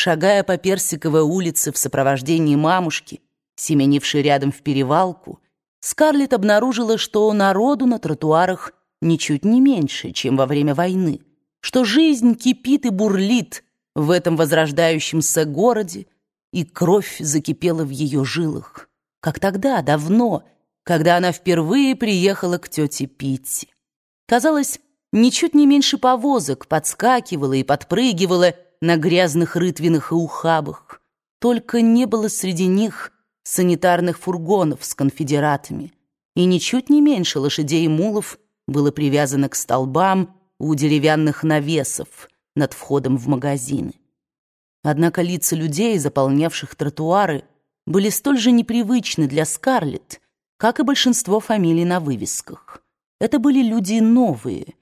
Шагая по Персиковой улице в сопровождении мамушки, семенившей рядом в перевалку, Скарлетт обнаружила, что народу на тротуарах ничуть не меньше, чем во время войны, что жизнь кипит и бурлит в этом возрождающемся городе, и кровь закипела в ее жилах, как тогда, давно, когда она впервые приехала к тете Питти. Казалось, ничуть не меньше повозок подскакивала и подпрыгивала на грязных рытвинах и ухабах. Только не было среди них санитарных фургонов с конфедератами, и ничуть не меньше лошадей и мулов было привязано к столбам у деревянных навесов над входом в магазины. Однако лица людей, заполнявших тротуары, были столь же непривычны для Скарлетт, как и большинство фамилий на вывесках. Это были люди новые,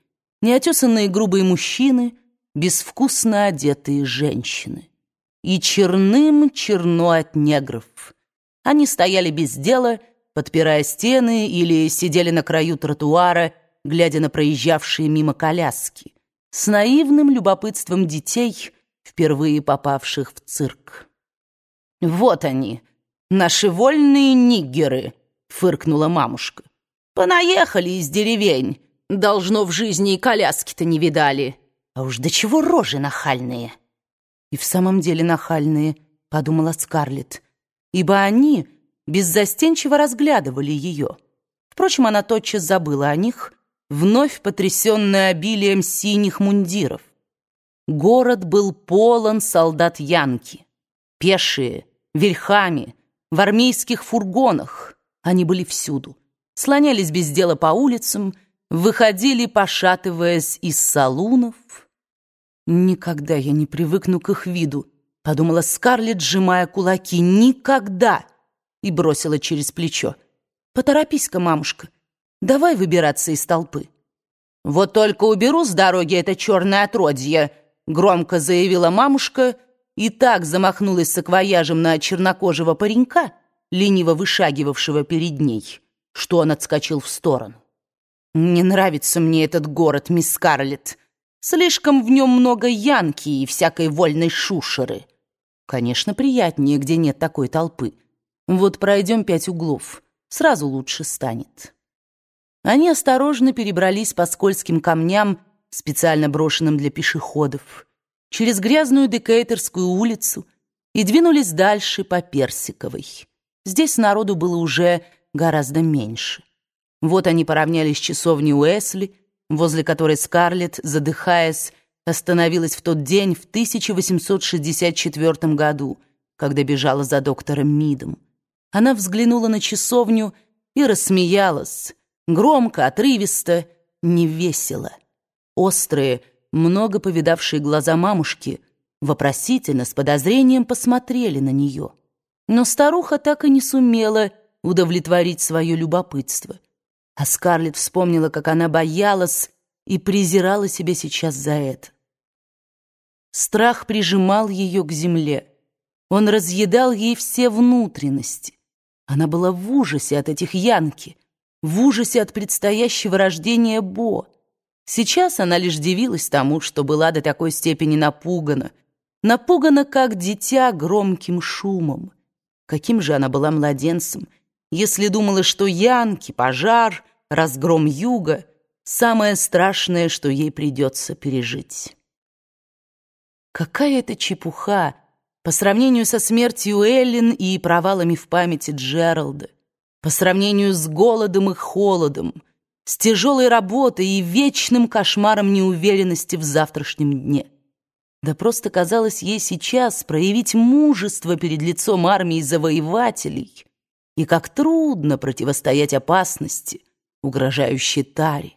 неотесанные грубые мужчины, безвкусно одетые женщины. И черным черно от негров. Они стояли без дела, подпирая стены или сидели на краю тротуара, глядя на проезжавшие мимо коляски, с наивным любопытством детей, впервые попавших в цирк. «Вот они, наши вольные ниггеры», — фыркнула мамушка. «Понаехали из деревень. Должно, в жизни и коляски-то не видали. А уж до чего рожи нахальные». «И в самом деле нахальные», — подумала Скарлетт, ибо они беззастенчиво разглядывали ее. Впрочем, она тотчас забыла о них, вновь потрясенная обилием синих мундиров. Город был полон солдат Янки. Пешие, верхами, в армейских фургонах. Они были всюду. Слонялись без дела по улицам, выходили, пошатываясь из салунов. «Никогда я не привыкну к их виду», — подумала Скарлетт, сжимая кулаки. «Никогда!» И бросила через плечо. «Поторопись-ка, мамушка, давай выбираться из толпы». «Вот только уберу с дороги это черное отродье», Громко заявила мамушка и так замахнулась саквояжем на чернокожего паренька, лениво вышагивавшего перед ней, что он отскочил в сторону. «Не нравится мне этот город, мисс Скарлетт. Слишком в нем много янки и всякой вольной шушеры. Конечно, приятнее, где нет такой толпы. Вот пройдем пять углов, сразу лучше станет». Они осторожно перебрались по скользким камням специально брошенным для пешеходов, через грязную Декейтерскую улицу и двинулись дальше по Персиковой. Здесь народу было уже гораздо меньше. Вот они поравнялись с часовней Уэсли, возле которой Скарлетт, задыхаясь, остановилась в тот день в 1864 году, когда бежала за доктором Мидом. Она взглянула на часовню и рассмеялась, громко, отрывисто, невесело. Острые, много повидавшие глаза мамушки вопросительно, с подозрением посмотрели на нее. Но старуха так и не сумела удовлетворить свое любопытство. А Скарлетт вспомнила, как она боялась и презирала себя сейчас за это. Страх прижимал ее к земле. Он разъедал ей все внутренности. Она была в ужасе от этих янки, в ужасе от предстоящего рождения Бо. Сейчас она лишь дивилась тому, что была до такой степени напугана. Напугана, как дитя, громким шумом. Каким же она была младенцем, если думала, что янки, пожар, разгром юга — самое страшное, что ей придется пережить. Какая это чепуха по сравнению со смертью Эллен и провалами в памяти Джералда, по сравнению с голодом и холодом, с тяжелой работой и вечным кошмаром неуверенности в завтрашнем дне. Да просто казалось ей сейчас проявить мужество перед лицом армии завоевателей, и как трудно противостоять опасности, угрожающей Таре.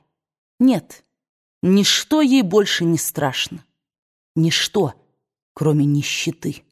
Нет, ничто ей больше не страшно. Ничто, кроме нищеты.